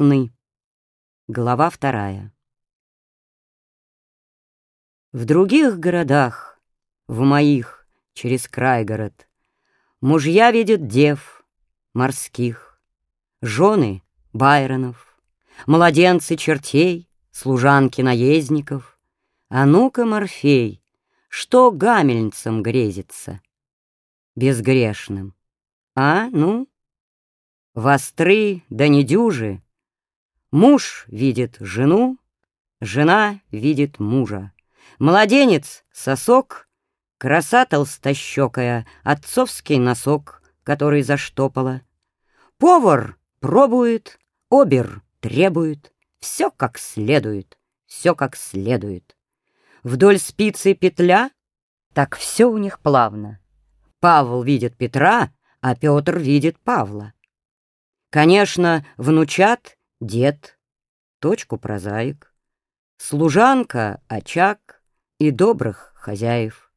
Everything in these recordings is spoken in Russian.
сны. Глава вторая. В других городах, в моих, через край город, Мужья видят дев морских, Жены Байронов, Младенцы чертей, Служанки наездников. А ну-ка, Морфей, Что гамельницам грезится? Безгрешным. А, ну? Востры да недюжи. Муж видит жену, Жена видит мужа. Младенец — сосок, краса толстощекая, отцовский носок, который заштопала. Повар пробует, обер требует, все как следует, все как следует. Вдоль спицы петля, так все у них плавно. Павел видит Петра, а Петр видит Павла. Конечно, внучат дед, точку прозаик, служанка — очаг, и добрых хозяев.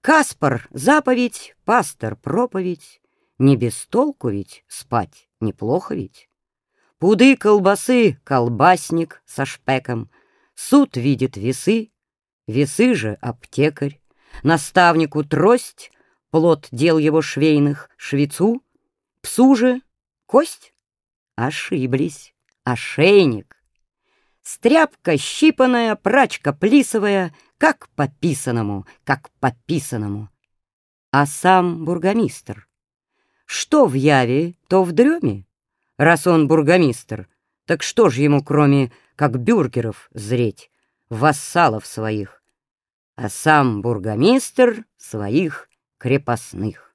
Каспар — заповедь, пастор — проповедь, Не без толку ведь спать, неплохо ведь. Пуды колбасы — колбасник со шпеком, Суд видит весы, весы же — аптекарь, Наставнику трость, плод дел его швейных, швецу, Псу же — кость. Ошиблись, ошейник. Стряпка щипаная, прачка плисовая — как по писаному, как по писаному. А сам бургомистр. Что в яве, то в дреме. Раз он бургомистр, так что ж ему, кроме как бюргеров, зреть, вассалов своих, а сам бургомистр своих крепостных.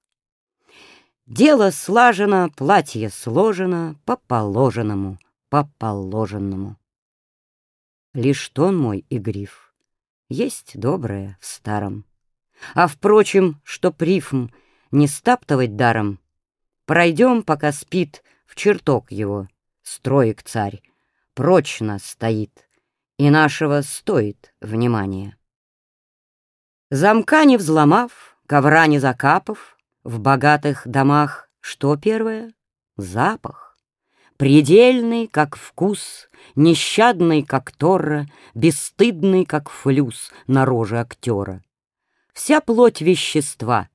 Дело слажено, платье сложено по положенному, по положенному. Лишь тон мой игрив есть доброе в старом. А, впрочем, что прифм не стаптывать даром, Пройдем, пока спит, в чертог его, строек царь, Прочно стоит, и нашего стоит внимание. Замка не взломав, ковра не закапав, В богатых домах что первое? Запах. Предельный, как вкус, нещадный, как Торра, Бесстыдный, как флюс на роже актера. Вся плоть вещества,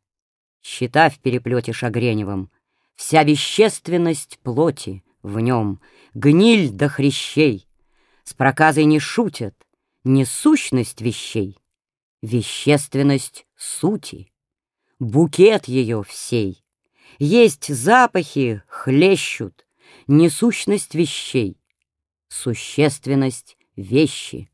счета в переплете Шагреневым, Вся вещественность плоти в нем, Гниль до хрящей. С проказой не шутят, не сущность вещей, Вещественность сути, букет ее всей. Есть запахи, хлещут, несущность вещей, существенность вещи,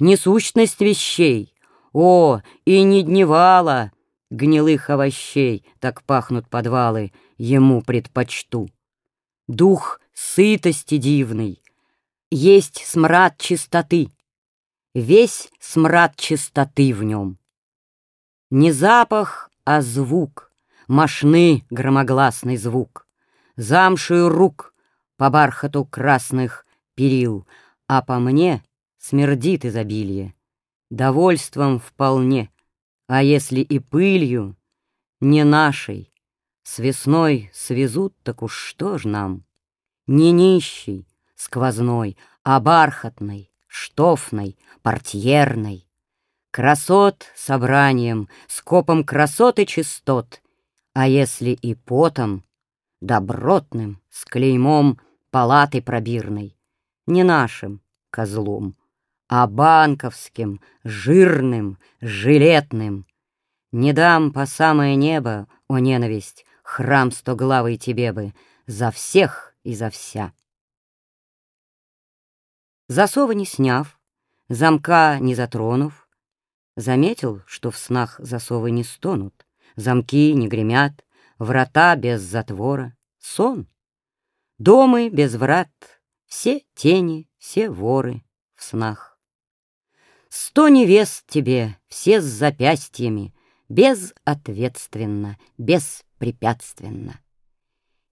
несущность вещей, о, и не дневала гнилых овощей, так пахнут подвалы, ему предпочту. Дух сытости дивный, есть смрад чистоты, весь смрад чистоты в нем. Не запах, а звук, мошны громогласный звук, замшию рук — по бархату красных перил, а по мне смердит изобилие, довольством вполне, а если и пылью, не нашей, с весной свезут, так уж что ж нам? Не нищий, сквозной, а бархатной, штофной, портьерной. Красот собранием, скопом красот и чистот, а если и потом, добротным, с клеймом — палаты пробирной, не нашим козлом, а банковским, жирным, жилетным. Не дам по самое небо, о ненависть, храм стоглавый тебе бы, за всех и за вся. Засова не сняв, замка не затронув, заметил, что в снах засовы не стонут, замки не гремят, врата без затвора, сон. Домы без врат, все тени, все воры в снах. Сто невест тебе, все с запястьями, Безответственно, беспрепятственно.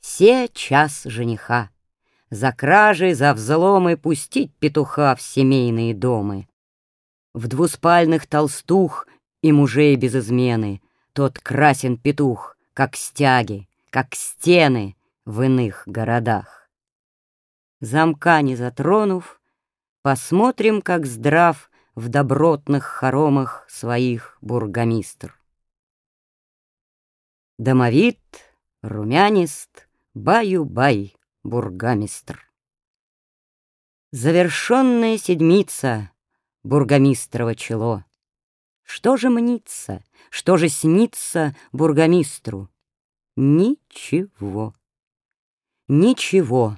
Се час жениха, за кражи, за взломы Пустить петуха в семейные домы. В двуспальных толстух и мужей без измены Тот красен петух, как стяги, как стены — в иных городах. Замка не затронув, посмотрим, как здрав В добротных хоромах своих бургомистр. Домовит, румянист, баю-бай, бургомистр. Завершенная седмица, бургомистрово чело. Что же мнится, что же снится бургомистру? Ничего. Ничего.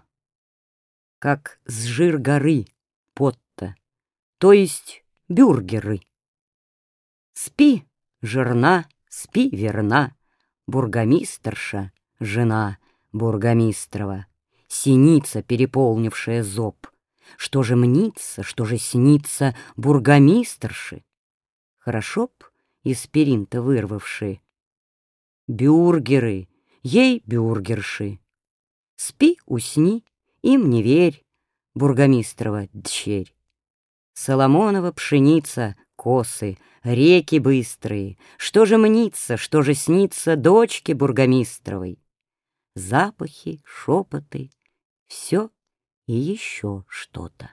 Как с жир горы потто, то есть бюргеры. Спи, жирна, спи, верна, бургомистрша, жена бургомистрова, синица, переполнившая зоб. Что же мнится, что же снится бургомистрши? Хорошо б из перинта вырвавши. Бюргеры, ей бюргерши. Спи, усни, им не верь, бургомистрова дщерь. Соломонова пшеница, косы, реки быстрые. Что же мнится, что же снится дочке бургомистровой? Запахи, шепоты, все и еще что-то.